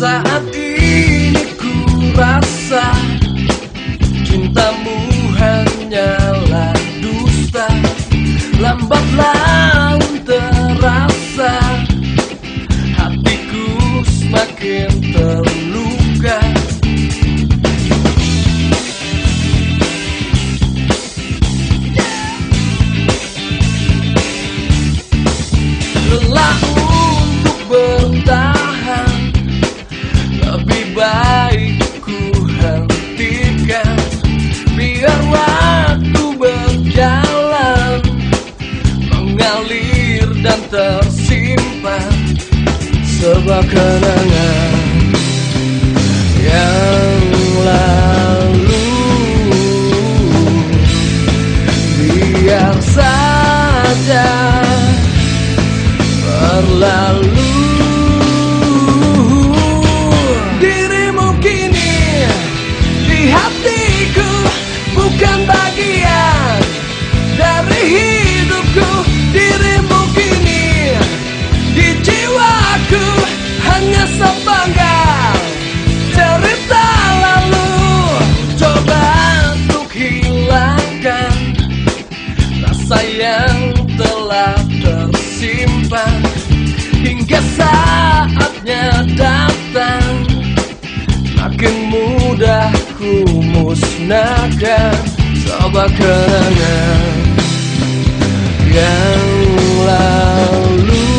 Saat ini ku rasa Cintamu hanyalah dusta. Lambat Sebuah kenangan Yang lalu. Biar saja berlalu rasa yang telah tersimpan hingga saatnya datang. Makin mudah ku musnahkan coba kenangan yang lalu.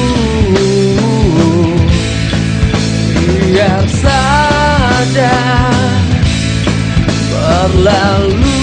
Biar saja berlalu